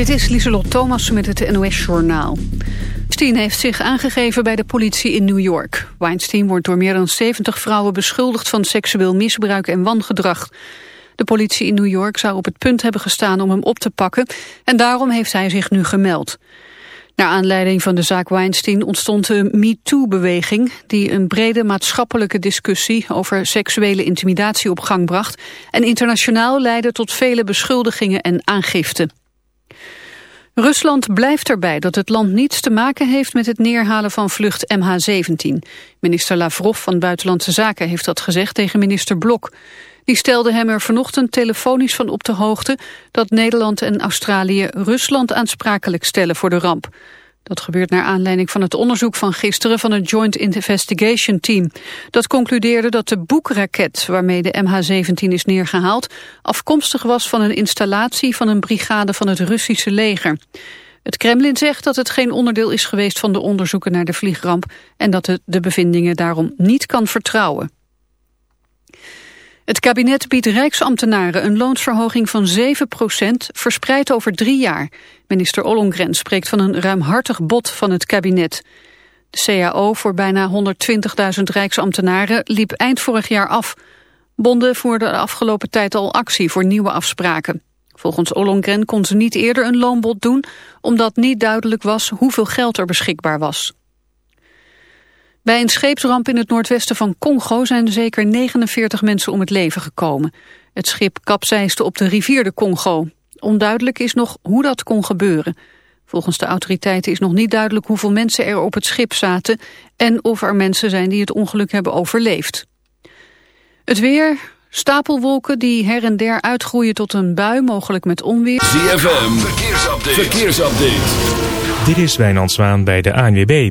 Dit is Lieselot Thomas met het NOS-journaal. Weinstein heeft zich aangegeven bij de politie in New York. Weinstein wordt door meer dan 70 vrouwen beschuldigd van seksueel misbruik en wangedrag. De politie in New York zou op het punt hebben gestaan om hem op te pakken... en daarom heeft hij zich nu gemeld. Naar aanleiding van de zaak Weinstein ontstond de MeToo-beweging... die een brede maatschappelijke discussie over seksuele intimidatie op gang bracht... en internationaal leidde tot vele beschuldigingen en aangiften. Rusland blijft erbij dat het land niets te maken heeft met het neerhalen van vlucht MH17. Minister Lavrov van Buitenlandse Zaken heeft dat gezegd tegen minister Blok. Die stelde hem er vanochtend telefonisch van op de hoogte dat Nederland en Australië Rusland aansprakelijk stellen voor de ramp. Dat gebeurt naar aanleiding van het onderzoek van gisteren van het Joint Investigation Team. Dat concludeerde dat de boekraket waarmee de MH17 is neergehaald... afkomstig was van een installatie van een brigade van het Russische leger. Het Kremlin zegt dat het geen onderdeel is geweest van de onderzoeken naar de vliegramp... en dat het de bevindingen daarom niet kan vertrouwen. Het kabinet biedt rijksambtenaren een loonsverhoging van 7% verspreid over drie jaar. Minister Ollongren spreekt van een ruimhartig bod van het kabinet. De CAO voor bijna 120.000 rijksambtenaren liep eind vorig jaar af. Bonden voerden de afgelopen tijd al actie voor nieuwe afspraken. Volgens Ollongren kon ze niet eerder een loonbod doen... omdat niet duidelijk was hoeveel geld er beschikbaar was. Bij een scheepsramp in het noordwesten van Congo zijn zeker 49 mensen om het leven gekomen. Het schip kapseisde op de rivier de Congo. Onduidelijk is nog hoe dat kon gebeuren. Volgens de autoriteiten is nog niet duidelijk hoeveel mensen er op het schip zaten... en of er mensen zijn die het ongeluk hebben overleefd. Het weer, stapelwolken die her en der uitgroeien tot een bui, mogelijk met onweer. ZFM, verkeersupdate. verkeersupdate. Dit is Wijnand Zwaan bij de ANWB.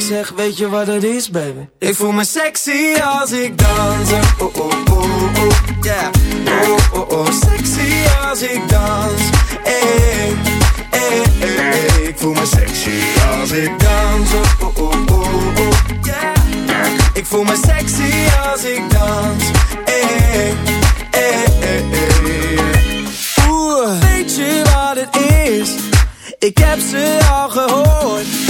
Ik zeg, weet je wat het is, baby? Ik voel me sexy als ik dans. Oh, oh, oh, oh, yeah. Oh, oh, oh, sexy als ik dans. Hey, hey, hey, hey. Ik voel me sexy als ik dans. Oh, oh, oh, oh. Yeah. Ik voel me sexy als ik dans. Hey, hey, hey, weet je wat het is? Ik heb ze al gehoord.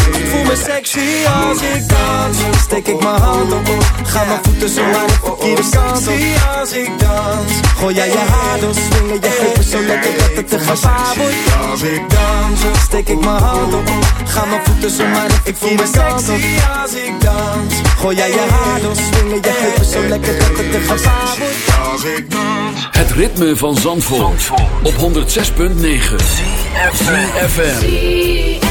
Me sexy als ik dans. Steek ik mijn hand op, ga mijn voeten zo naar de verkeerde kant op. als ik dans. Gooi jij je haar door, swingen je heupen zo lekker dat het te gevaar wordt. Als ik dans, steek ik mijn hand op, ga mijn voeten zo naar de verkeerde kant op. als ik dans. Gooi jij je haar door, swingen je heupen zo lekker dat het te gevaar wordt. Als ik dans. Het ritme van Zandvoort, op 106.9 FM.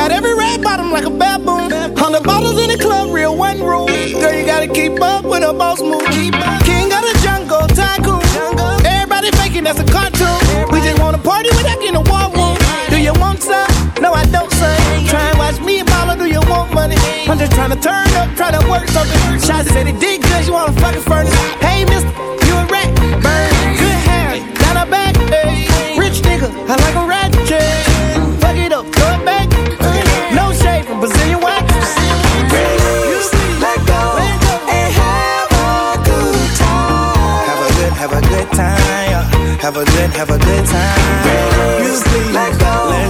Got every red bottom like a baboon. Hundred bottles in the club, real one room. Girl, you gotta keep up with a boss move. King of the jungle, tycoon. Everybody faking that's a cartoon. We just wanna party without getting a war room. Do you want some? No, I don't, son. Try and watch me and mama, do you want money? I'm just trying to turn up, try to work something. Shots said it did good, you wanna fucking furnace. Hey, mister, you a rat. Burn, good hair, down her back. Hey, rich nigga, I like good, have a good time. Have a good, have a good time. Let go, let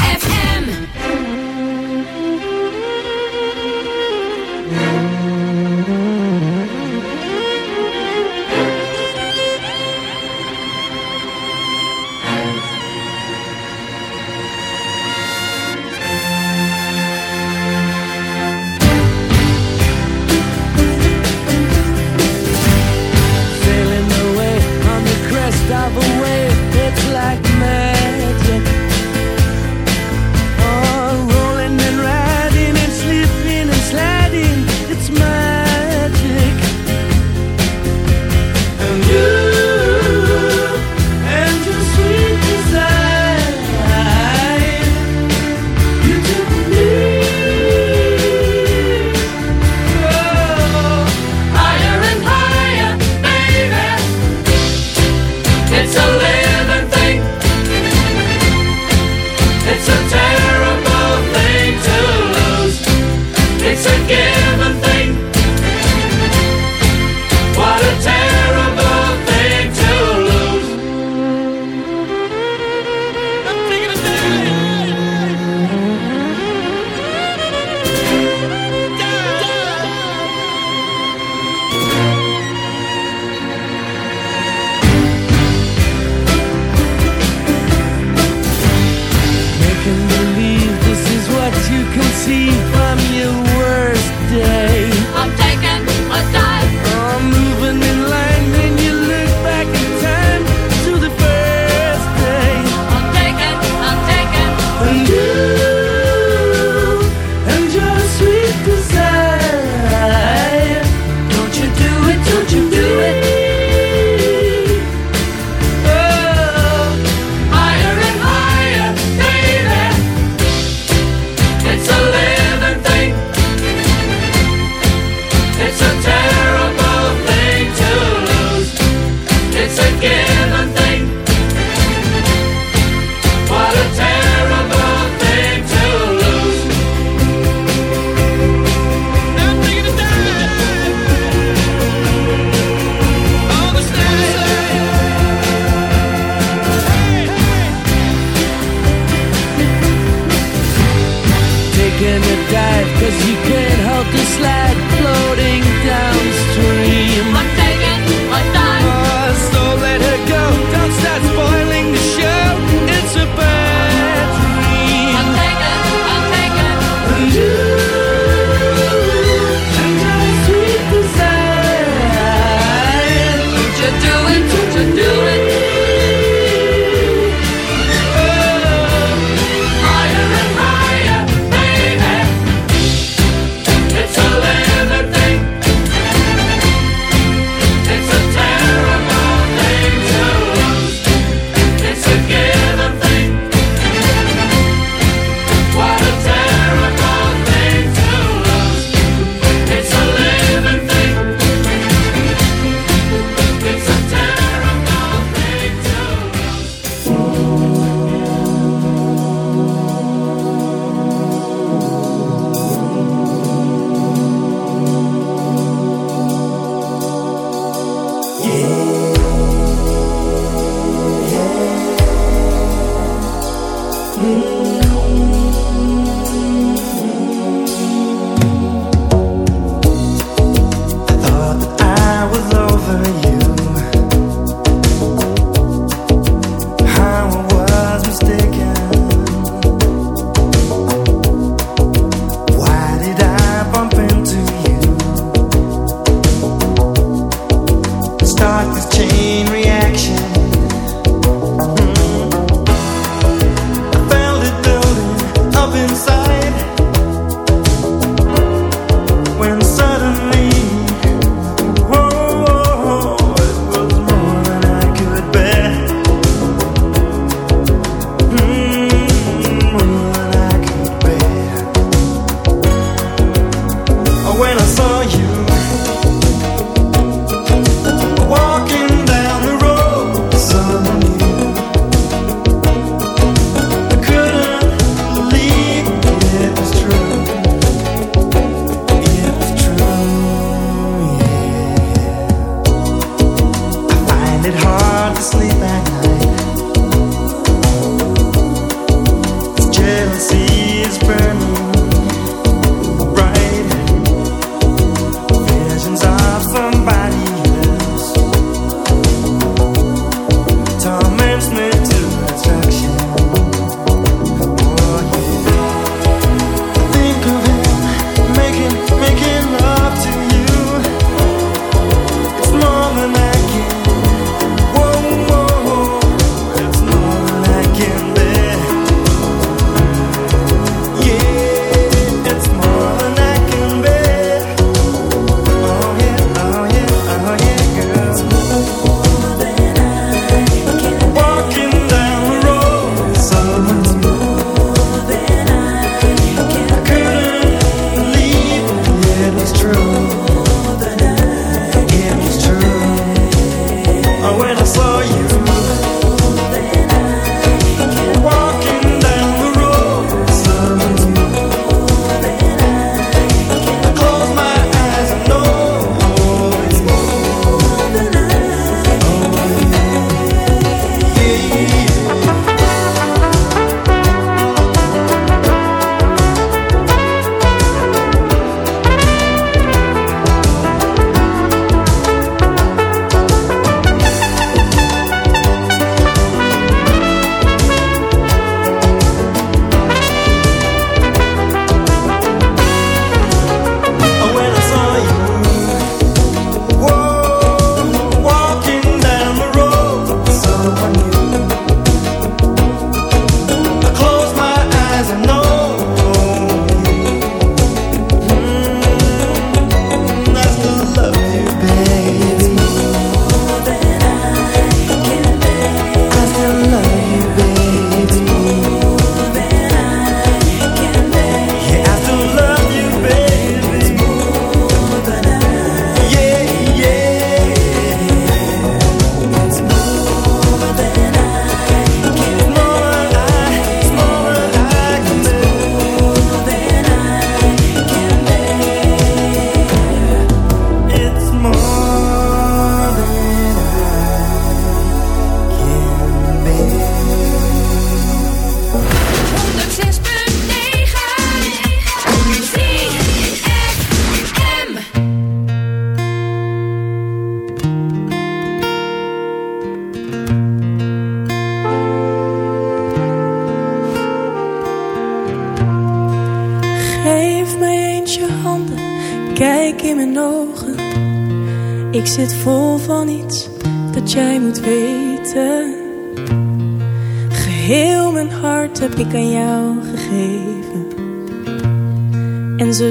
life Cause you can't help this life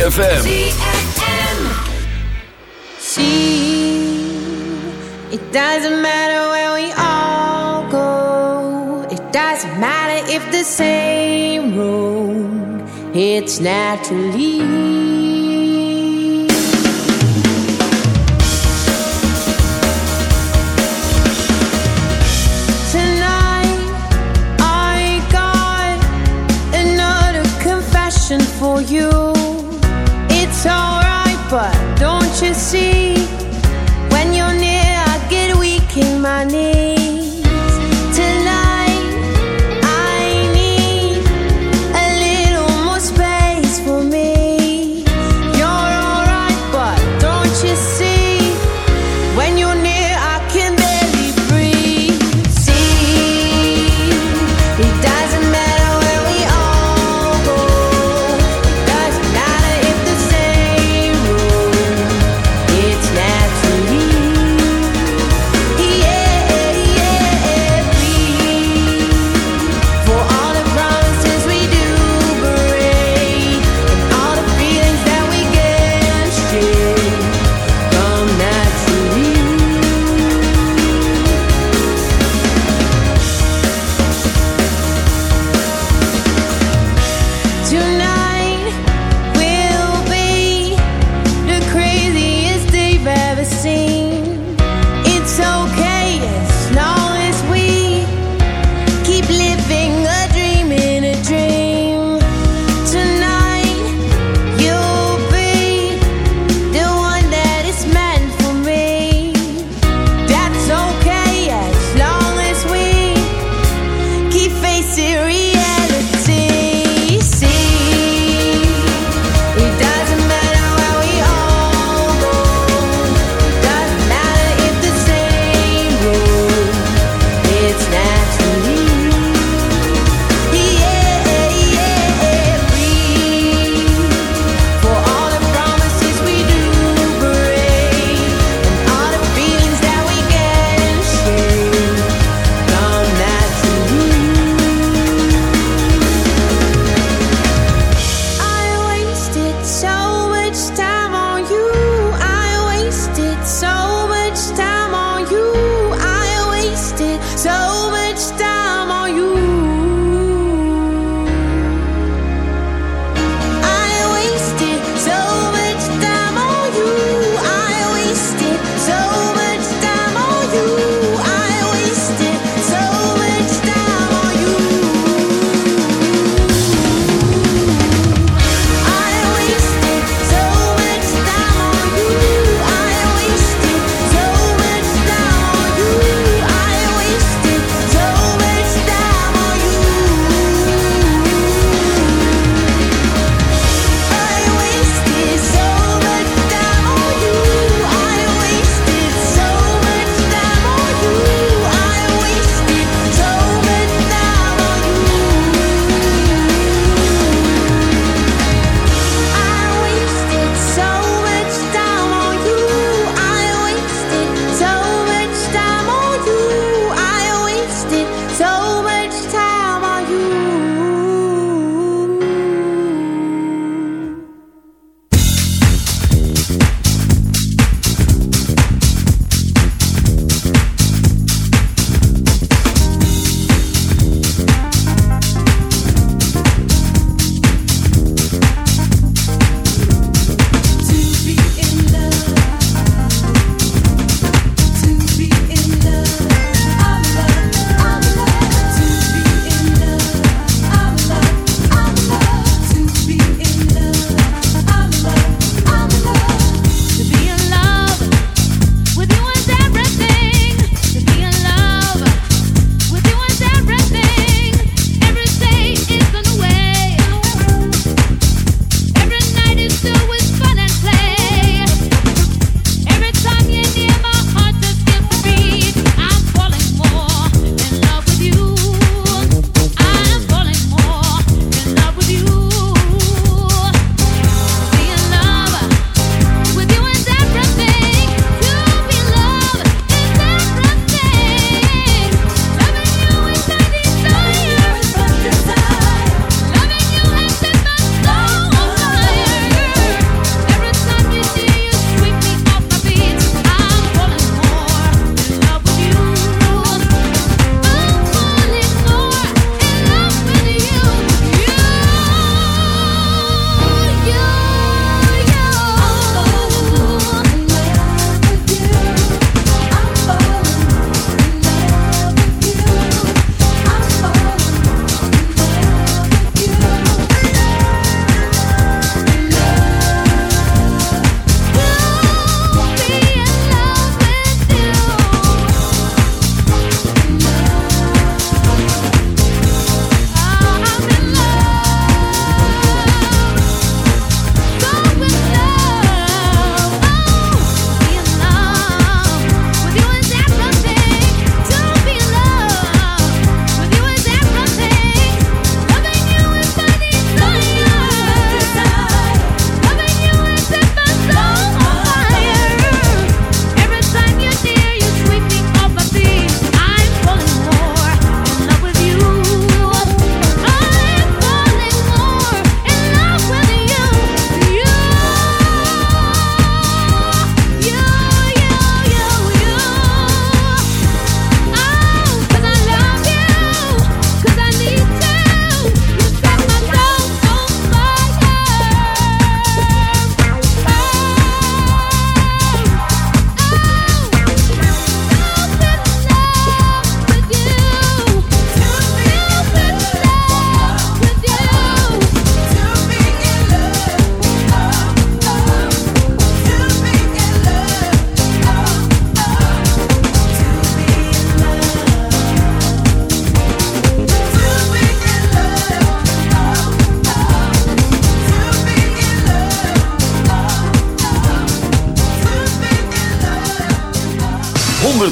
ZFM.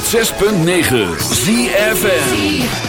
106.9 ZFM.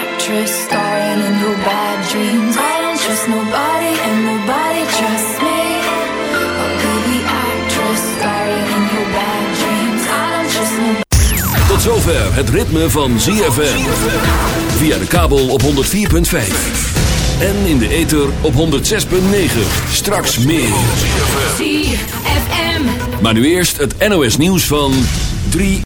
starring in your bad dreams. I don't trust nobody, and nobody trusts me. I'll be the actress starring in your bad dreams. I don't trust nobody. Tot zover het ritme van ZFM. Via de kabel op 104.5. En in de ether op 106.9. Straks meer. ZFM. Maar nu eerst het NOS nieuws van 3